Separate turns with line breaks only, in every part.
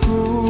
you.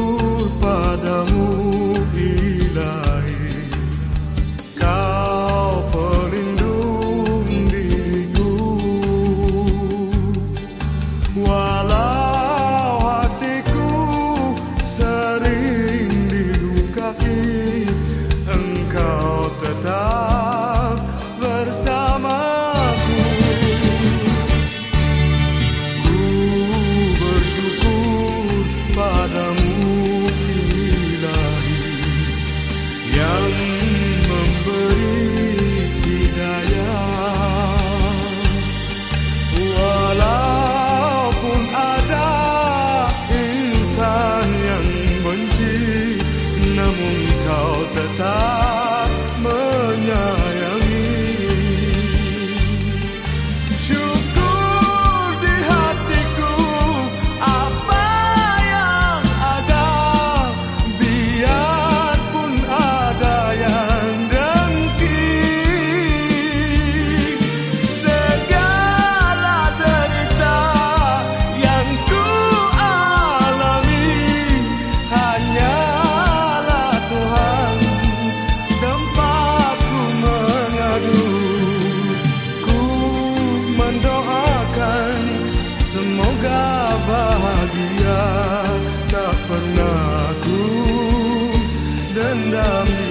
and I'm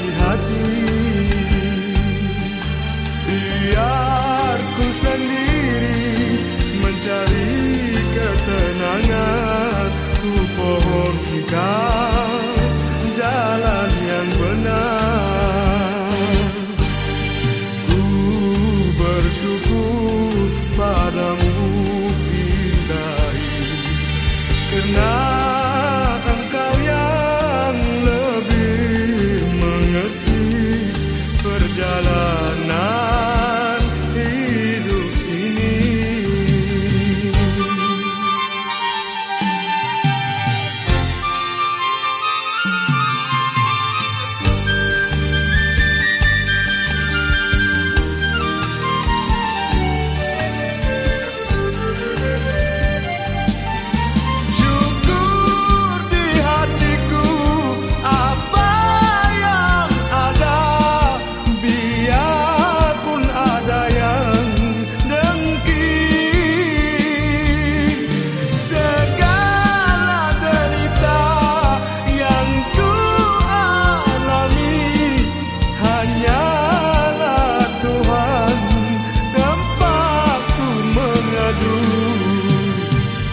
madu.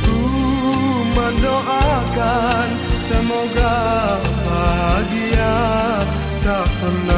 Ku mendoakan semoga bahagia tak pernah